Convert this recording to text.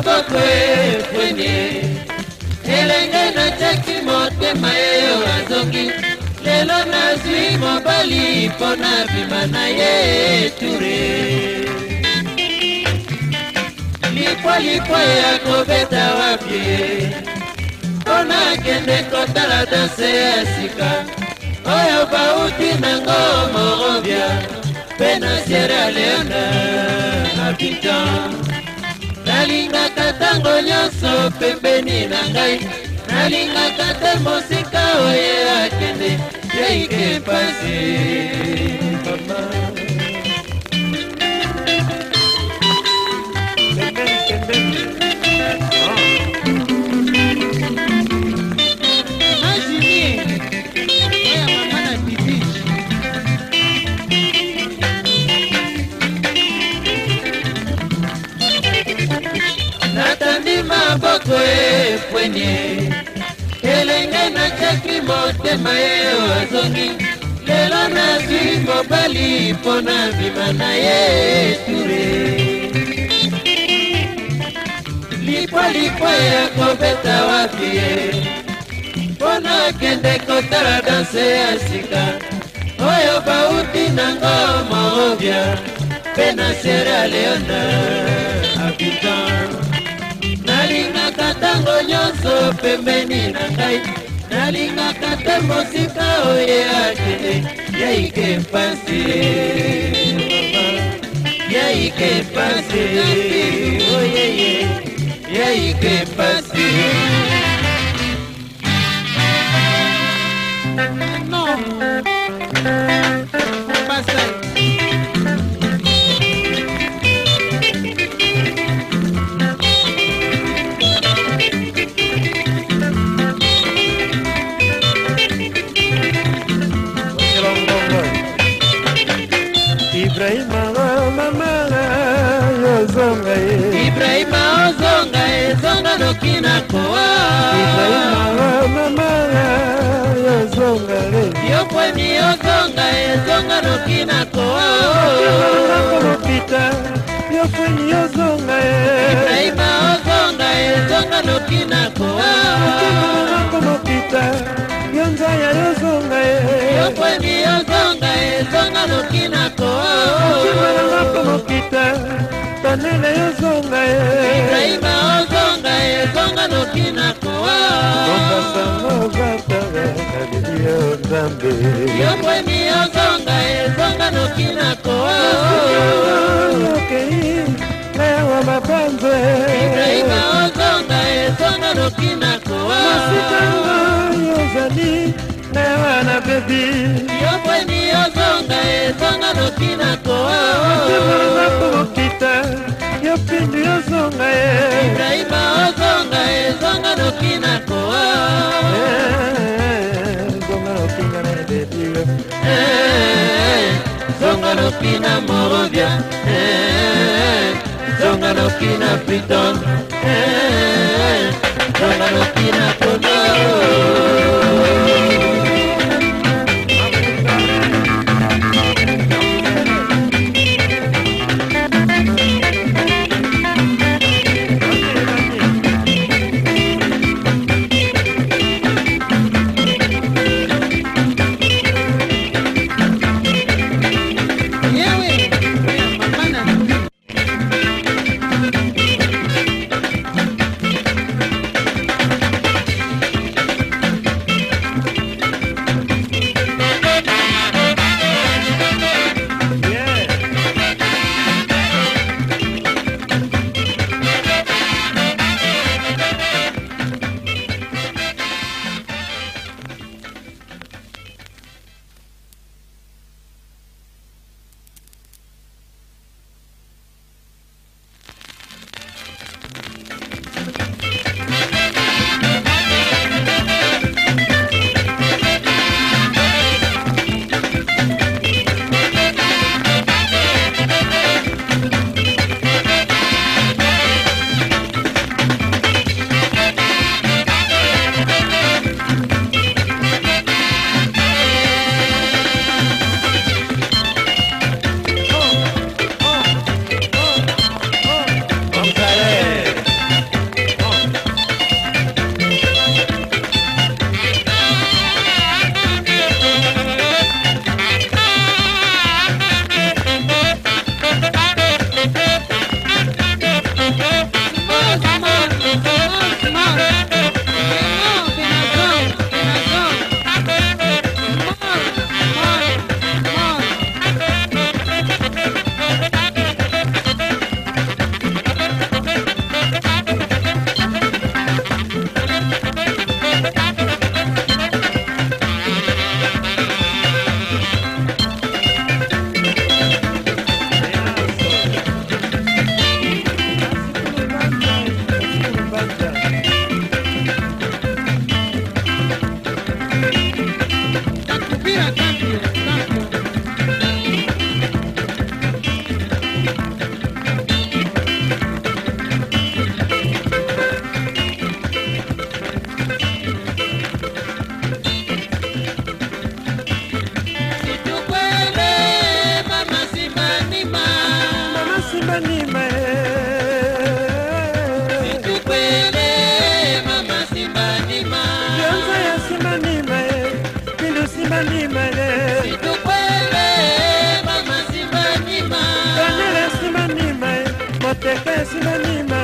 moboto efwenye elenge natiaki motema ye oyo azongi lelo nazwi mobali mpo na bima na ye eture likwalikwa ya e kobeta wapi e? mpo nakende kotala danse ya sika oyo bauti nango morovia mpe na sierra leone abijan ntango nyonso pembeni na ngai nalingaka te mosika oye akende yeike pasi mama motema ye azongi lelo nazwi mobali mpo na bima na ye ture likwalikwa ya kobeta wapi ye mpo na kende kotala danse ya sika oyo bauti nango morovia mpe na sierra leona abitan nalingaka ntango nyonso pembeni na ngai nalingaka te mosika oye atene yaike mpasi yaike mpasi oyeye yaike mpasi no. Pasa. noki nakoakomokita yo nzai yozonga ye yokweni yozonga ezonga noki nakoaokimananga komokita tanele yozonga ye ibrahima ozonga ezonga noki nakoaokasango batara naleli yo nzambe yokweni yozonga ezonga noki nakoa soki nakowamasitanga yozali nayewa nabebi yopweni yozonga ezonga noki nakowaemonanga kokokita yopindi yozonga ye ibrahima ozonga ezonga noki nakowa zonga eh, nokinga na ebebio zonga eh, nokina morobia eh, zonga nokina pito do. sanza ya nsima ndima ye bindu nsima ndima ye tanela nsima ndima ye moteka ya nsima ndima